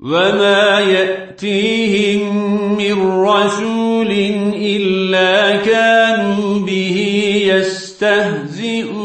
وما يأتيهم من رسول إلا كانوا به يستهزئون